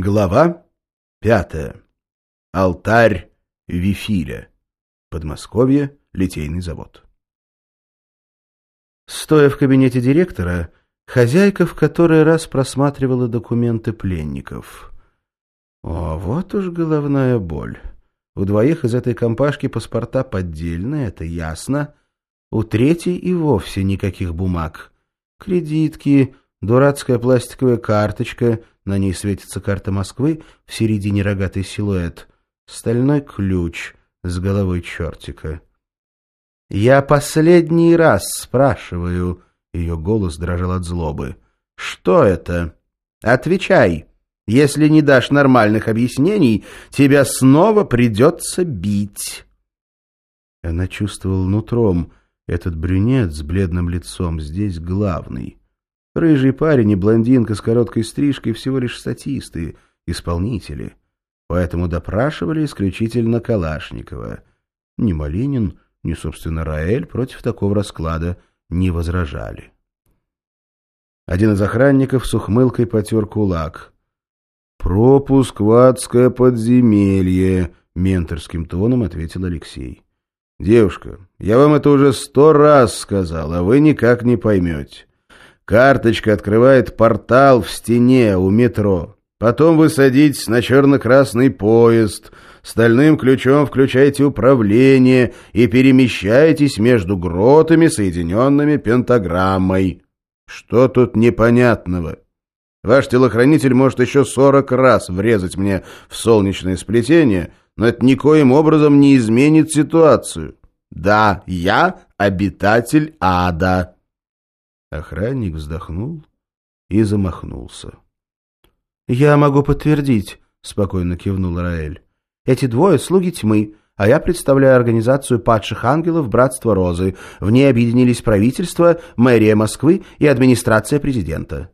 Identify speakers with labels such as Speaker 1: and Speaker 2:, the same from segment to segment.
Speaker 1: Глава пятая. Алтарь Вифиля. Подмосковье. Литейный завод. Стоя в кабинете директора, хозяйка в который раз просматривала документы пленников. О, вот уж головная боль. У двоих из этой компашки паспорта поддельные, это ясно. У третьей и вовсе никаких бумаг. Кредитки, дурацкая пластиковая карточка — на ней светится карта Москвы, в середине рогатый силуэт. Стальной ключ с головой чертика. «Я последний раз спрашиваю...» Ее голос дрожал от злобы. «Что это? Отвечай. Если не дашь нормальных объяснений, тебя снова придется бить». Она чувствовала нутром. Этот брюнет с бледным лицом здесь главный. Рыжий парень и блондинка с короткой стрижкой всего лишь статисты, исполнители. Поэтому допрашивали исключительно Калашникова. Ни Малинин, ни, собственно, Раэль против такого расклада не возражали. Один из охранников с ухмылкой потер кулак. «Пропуск в адское подземелье», — менторским тоном ответил Алексей. «Девушка, я вам это уже сто раз сказал, а вы никак не поймете. Карточка открывает портал в стене у метро. Потом вы садитесь на черно-красный поезд, стальным ключом включаете управление и перемещаетесь между гротами, соединенными пентаграммой. Что тут непонятного? Ваш телохранитель может еще сорок раз врезать мне в солнечное сплетение, но это никоим образом не изменит ситуацию. Да, я обитатель ада. Охранник вздохнул и замахнулся. — Я могу подтвердить, — спокойно кивнул Раэль. — Эти двое — слуги тьмы, а я представляю организацию падших ангелов «Братство Розы». В ней объединились правительство, мэрия Москвы и администрация президента.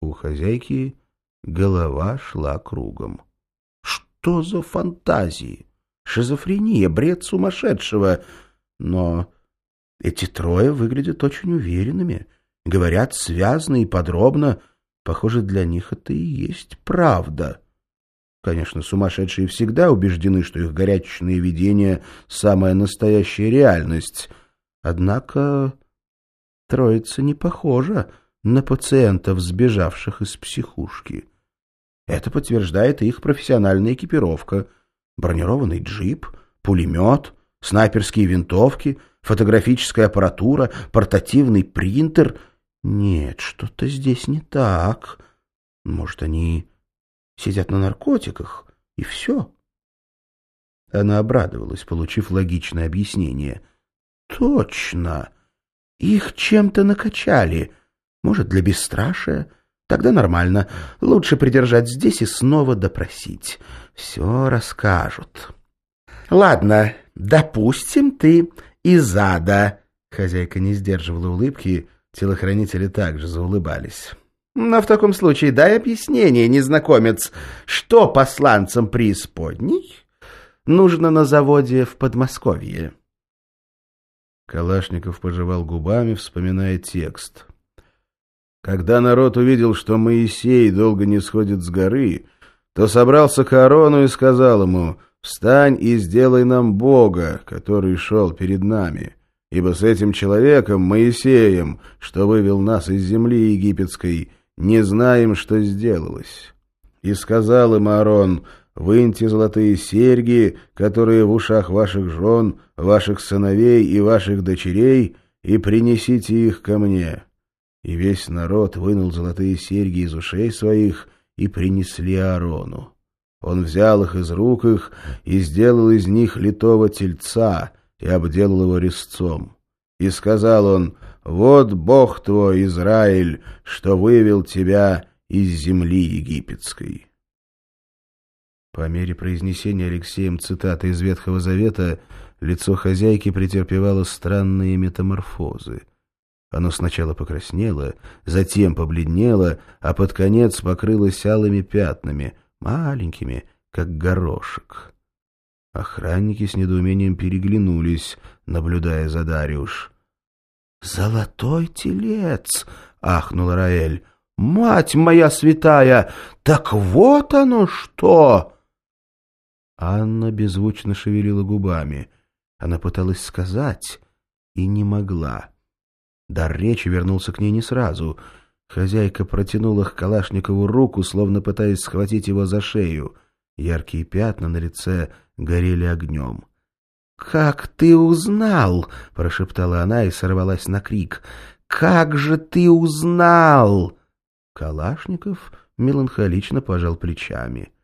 Speaker 1: У хозяйки голова шла кругом. Что за фантазии? Шизофрения, бред сумасшедшего. Но эти трое выглядят очень уверенными, говорят связно и подробно. Похоже, для них это и есть правда. Конечно, сумасшедшие всегда убеждены, что их горячечные видения — самая настоящая реальность. Однако троица не похожа на пациентов, сбежавших из психушки. Это подтверждает их профессиональная экипировка. Бронированный джип, пулемет, снайперские винтовки — фотографическая аппаратура, портативный принтер. Нет, что-то здесь не так. Может, они сидят на наркотиках, и все. Она обрадовалась, получив логичное объяснение. Точно! Их чем-то накачали. Может, для бесстрашия? Тогда нормально. Лучше придержать здесь и снова допросить. Все расскажут. Ладно, допустим, ты из ада!» Хозяйка не сдерживала улыбки, телохранители также заулыбались. «Но в таком случае дай объяснение, незнакомец, что посланцам преисподней нужно на заводе в Подмосковье?» Калашников пожевал губами, вспоминая текст. «Когда народ увидел, что Моисей долго не сходит с горы, то собрался к Аарону и сказал ему — Встань и сделай нам Бога, который шел перед нами, ибо с этим человеком, Моисеем, что вывел нас из земли египетской, не знаем, что сделалось. И сказал им Аарон, выньте золотые серьги, которые в ушах ваших жен, ваших сыновей и ваших дочерей, и принесите их ко мне. И весь народ вынул золотые серьги из ушей своих и принесли Аарону. Он взял их из рук их и сделал из них литого тельца и обделал его резцом. И сказал он, «Вот Бог твой, Израиль, что вывел тебя из земли египетской». По мере произнесения Алексеем цитаты из Ветхого Завета лицо хозяйки претерпевало странные метаморфозы. Оно сначала покраснело, затем побледнело, а под конец покрылось алыми пятнами — маленькими, как горошек. Охранники с недоумением переглянулись, наблюдая за Дариуш. «Золотой телец!» — ахнул Раэль. Мать моя святая! Так вот оно что!» Анна беззвучно шевелила губами. Она пыталась сказать и не могла. Дар речи вернулся к ней не сразу. Хозяйка протянула к Калашникову руку, словно пытаясь схватить его за шею. Яркие пятна на лице горели огнем. «Как ты узнал?» — прошептала она и сорвалась на крик. «Как же ты узнал?» Калашников меланхолично пожал плечами.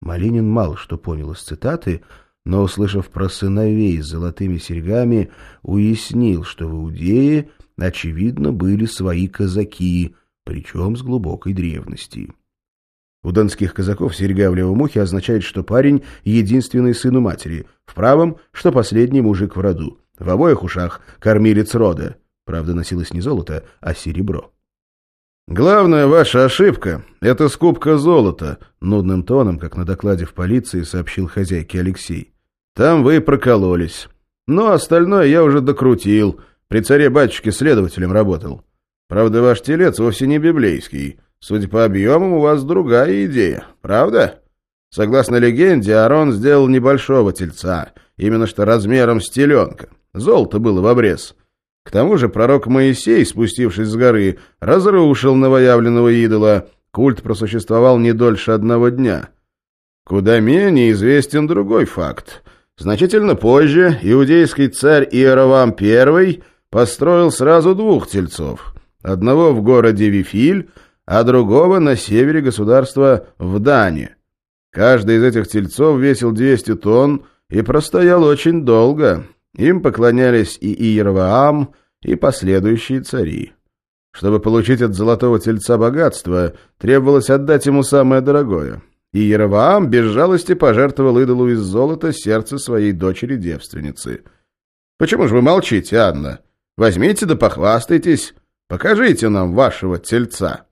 Speaker 1: Малинин мало что понял из цитаты, но, услышав про сыновей с золотыми серьгами, уяснил, что в Иудее, очевидно, были свои казаки, причем с глубокой древности. У донских казаков серьга в левом ухе означает, что парень — единственный сын у матери, в правом, что последний мужик в роду, в обоих ушах — кормилец рода. Правда, носилось не золото, а серебро. «Главная ваша ошибка — это скупка золота», — нудным тоном, как на докладе в полиции, сообщил хозяйке Алексей. «Там вы прокололись. Но остальное я уже докрутил. При царе-батюшке следователем работал. Правда, ваш телец вовсе не библейский. Судя по объемам, у вас другая идея, правда? Согласно легенде, Арон сделал небольшого тельца, именно что размером с теленка. Золото было в обрез. К тому же пророк Моисей, спустившись с горы, разрушил новоявленного идола. Культ просуществовал не дольше одного дня. Куда менее известен другой факт. Значительно позже иудейский царь Иеровам I построил сразу двух тельцов. Одного в городе Вифиль, а другого на севере государства в Дане. Каждый из этих тельцов весил 200 тонн и простоял очень долго. Им поклонялись и Иеровоам, и последующие цари. Чтобы получить от золотого тельца богатство, требовалось отдать ему самое дорогое. И Яроваам без жалости пожертвовал идолу из золота сердце своей дочери-девственницы. «Почему же вы молчите, Анна? Возьмите да похвастайтесь, покажите нам вашего тельца».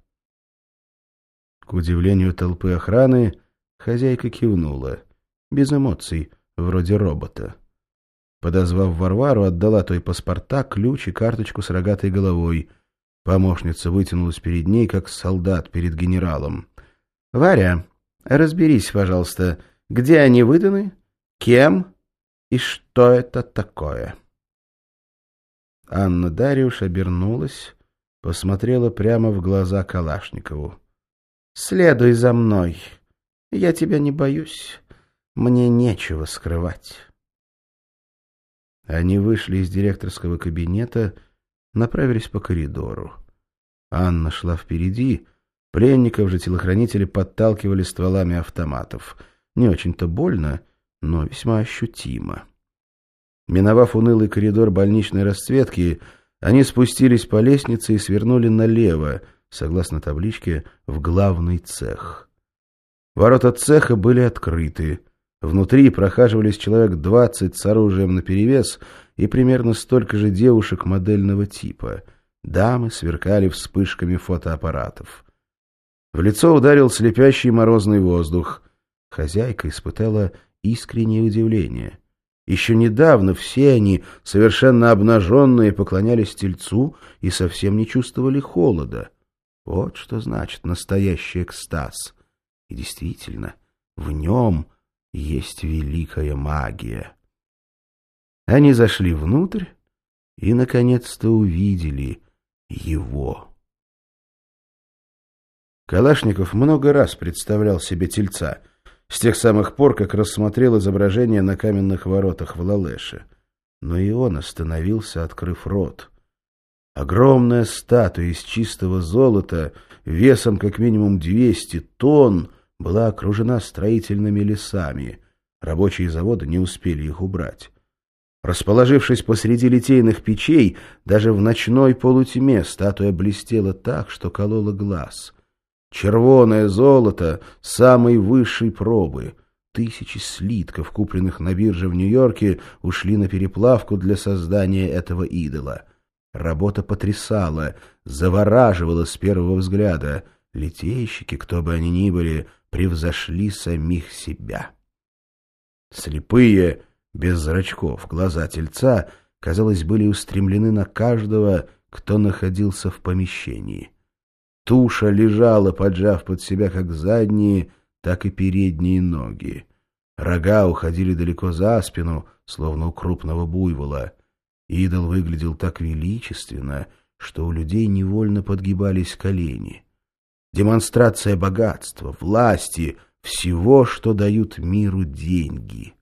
Speaker 1: К удивлению толпы охраны, хозяйка кивнула. Без эмоций, вроде робота. Подозвав Варвару, отдала той паспорта, ключ и карточку с рогатой головой. Помощница вытянулась перед ней, как солдат перед генералом. — Варя, разберись, пожалуйста, где они выданы, кем и что это такое? Анна Дариуш обернулась, посмотрела прямо в глаза Калашникову. Следуй за мной. Я тебя не боюсь. Мне нечего скрывать. Они вышли из директорского кабинета, направились по коридору. Анна шла впереди, пленников же телохранители подталкивали стволами автоматов. Не очень-то больно, но весьма ощутимо. Миновав унылый коридор больничной расцветки, они спустились по лестнице и свернули налево, согласно табличке, в главный цех. Ворота цеха были открыты. Внутри прохаживались человек двадцать с оружием наперевес и примерно столько же девушек модельного типа. Дамы сверкали вспышками фотоаппаратов. В лицо ударил слепящий морозный воздух. Хозяйка испытала искреннее удивление. Еще недавно все они, совершенно обнаженные, поклонялись тельцу и совсем не чувствовали холода. Вот что значит настоящий экстаз. И действительно, в нем есть великая магия. Они зашли внутрь и, наконец-то, увидели его. Калашников много раз представлял себе тельца, с тех самых пор, как рассмотрел изображение на каменных воротах в Лалеше. Но и он остановился, открыв рот. Огромная статуя из чистого золота, весом как минимум 200 тонн, была окружена строительными лесами. Рабочие завода не успели их убрать. Расположившись посреди литейных печей, даже в ночной полутьме статуя блестела так, что колола глаз. Червоное золото самой высшей пробы. Тысячи слитков, купленных на бирже в Нью-Йорке, ушли на переплавку для создания этого идола — Работа потрясала, завораживала с первого взгляда. Литейщики, кто бы они ни были, превзошли самих себя. Слепые, без зрачков, глаза тельца, казалось, были устремлены на каждого, кто находился в помещении. Туша лежала, поджав под себя как задние, так и передние ноги. Рога уходили далеко за спину, словно у крупного буйвола. Идол выглядел так величественно, что у людей невольно подгибались колени. Демонстрация богатства, власти, всего, что дают миру деньги.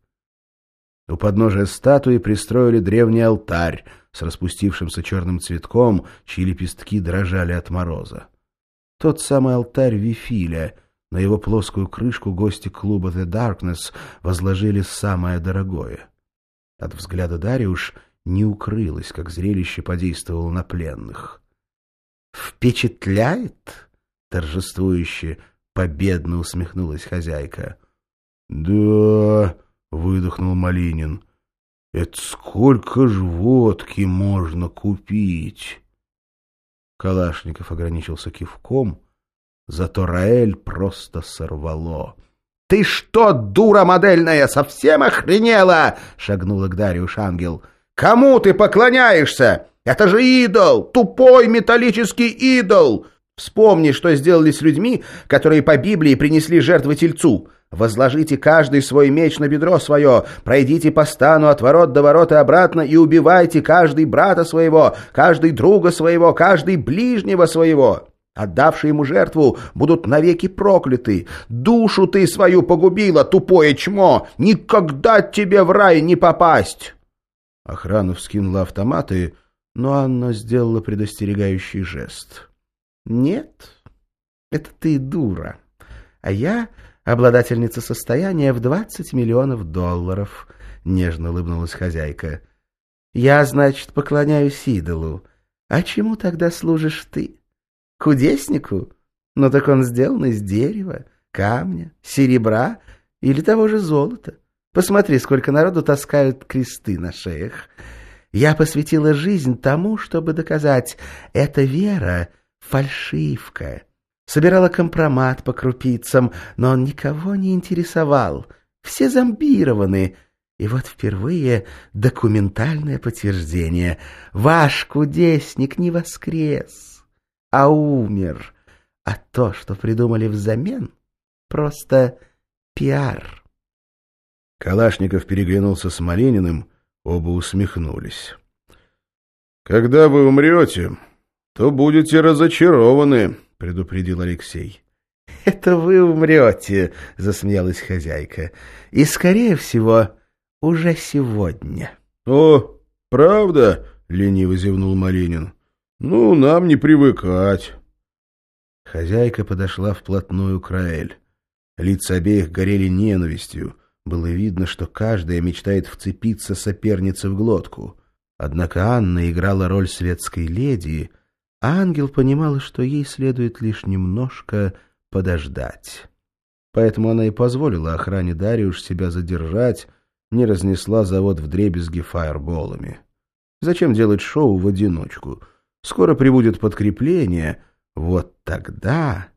Speaker 1: У подножия статуи пристроили древний алтарь с распустившимся черным цветком, чьи лепестки дрожали от мороза. Тот самый алтарь Вифиля. На его плоскую крышку гости клуба «The Darkness» возложили самое дорогое. От взгляда Дариуш не укрылось, как зрелище подействовало на пленных. «Впечатляет?» — торжествующе, победно усмехнулась хозяйка. «Да...» — выдохнул Малинин. «Это сколько ж водки можно купить?» Калашников ограничился кивком, зато Раэль просто сорвало. «Ты что, дура модельная, совсем охренела?» — шагнула к Дариуш ангел. «Кому ты поклоняешься? Это же идол! Тупой металлический идол! Вспомни, что сделали с людьми, которые по Библии принесли жертвы тельцу. Возложите каждый свой меч на бедро свое, пройдите по стану от ворот до ворот и обратно и убивайте каждый брата своего, каждый друга своего, каждый ближнего своего. Отдавшие ему жертву будут навеки прокляты. Душу ты свою погубила, тупое чмо! Никогда тебе в рай не попасть!» Охрана вскинула автоматы, но Анна сделала предостерегающий жест. «Нет, это ты дура, а я обладательница состояния в двадцать миллионов долларов», — нежно улыбнулась хозяйка. «Я, значит, поклоняюсь идолу. А чему тогда служишь ты? Кудеснику? Ну так он сделан из дерева, камня, серебра или того же золота. Посмотри, сколько народу таскают кресты на шеях. Я посвятила жизнь тому, чтобы доказать, эта вера — фальшивка» собирала компромат по крупицам, но он никого не интересовал. Все зомбированы. И вот впервые документальное подтверждение. Ваш кудесник не воскрес, а умер. А то, что придумали взамен, просто пиар.
Speaker 2: Калашников переглянулся с Малининым, оба усмехнулись. «Когда вы умрете, то будете разочарованы», — предупредил Алексей.
Speaker 1: — Это вы умрете, — засмеялась хозяйка. — И, скорее всего, уже сегодня.
Speaker 2: — О, правда? — лениво зевнул Малинин. — Ну, нам не привыкать.
Speaker 1: Хозяйка подошла вплотную к Раэль. Лица обеих горели ненавистью. Было видно, что каждая мечтает вцепиться сопернице в глотку. Однако Анна играла роль светской леди — ангел понимала, что ей следует лишь немножко подождать. Поэтому она и позволила охране Дариуш себя задержать, не разнесла завод в дребезги фаерболами. Зачем делать шоу в одиночку? Скоро прибудет подкрепление. Вот тогда...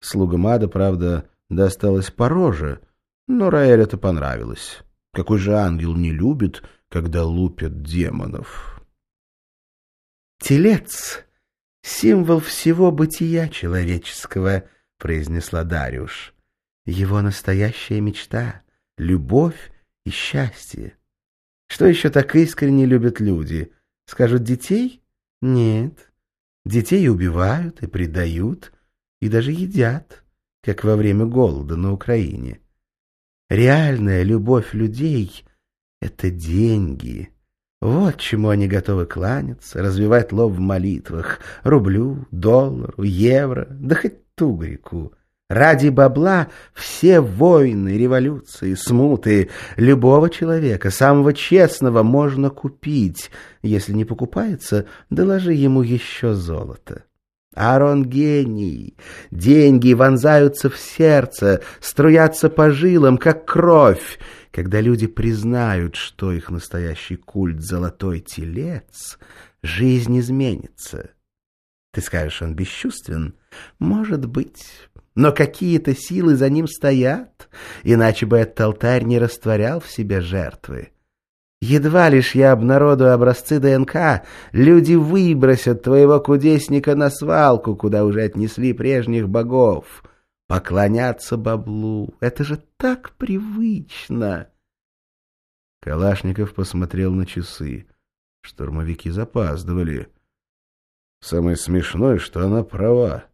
Speaker 1: Слугам ада, правда, досталось по роже, но Раэль это понравилось. Какой же ангел не любит, когда лупят демонов?» «Телец — символ всего бытия человеческого», — произнесла Дарюш. «Его настоящая мечта — любовь и счастье. Что еще так искренне любят люди? Скажут детей? Нет. Детей убивают и предают, и даже едят, как во время голода на Украине. Реальная любовь людей — это деньги». Вот чему они готовы кланяться, развивать лоб в молитвах. Рублю, доллару, евро, да хоть тугрику. Ради бабла все войны, революции, смуты любого человека, самого честного, можно купить. Если не покупается, доложи ему еще золото. Аарон гений. Деньги вонзаются в сердце, струятся по жилам, как кровь. Когда люди признают, что их настоящий культ — золотой телец, жизнь изменится. Ты скажешь, он бесчувствен? Может быть. Но какие-то силы за ним стоят, иначе бы этот алтарь не растворял в себе жертвы. Едва лишь я обнародую образцы ДНК, люди выбросят твоего кудесника на свалку, куда уже отнесли прежних богов. Поклоняться баблу — это же так привычно!»
Speaker 2: Калашников посмотрел на часы. Штурмовики запаздывали. Самое смешное, что она права.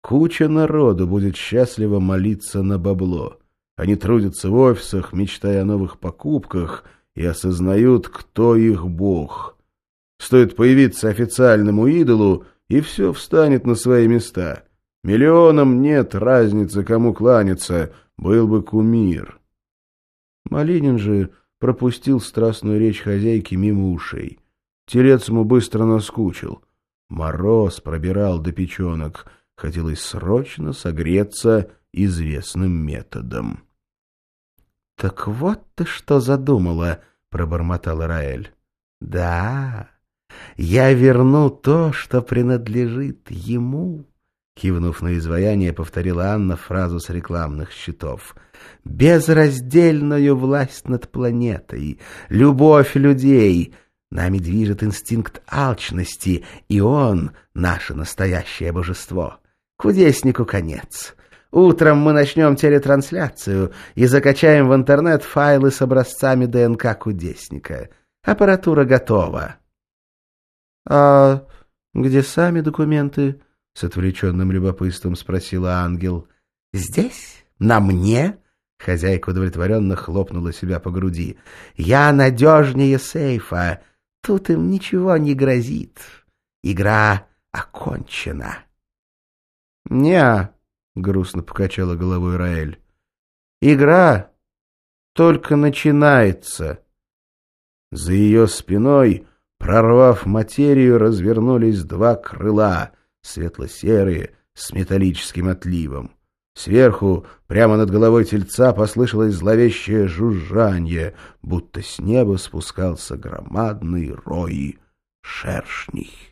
Speaker 2: Куча народу будет счастливо молиться на бабло. Они трудятся в офисах, мечтая о новых покупках, и осознают, кто их бог. Стоит появиться официальному идолу, и все встанет на свои места. Миллионам нет разницы, кому кланяться, был бы кумир. Малинин же пропустил страстную речь хозяйки мимо ушей. Телец ему быстро наскучил. Мороз пробирал до печенок. Хотелось срочно согреться известным методом.
Speaker 1: — Так вот ты что задумала, — пробормотала Раэль. — Да, я верну то, что принадлежит ему. Кивнув на изваяние, повторила Анна фразу с рекламных щитов. «Безраздельную власть над планетой, любовь людей, Нами движет инстинкт алчности, и он — наше настоящее божество. Кудеснику конец. Утром мы начнем телетрансляцию и закачаем в интернет файлы с образцами ДНК кудесника. Аппаратура готова. — А где сами документы? — с отвлеченным любопытством спросила ангел. — Здесь? На мне? Хозяйка удовлетворенно хлопнула себя по груди. — Я надежнее сейфа. Тут им ничего не грозит. Игра окончена. — Не, — грустно покачала головой Раэль. — Игра только начинается. За ее спиной, прорвав материю, развернулись два крыла, светло-серые, с металлическим отливом. Сверху, прямо над головой тельца, послышалось зловещее жужжание, будто с неба спускался громадный рой шершней.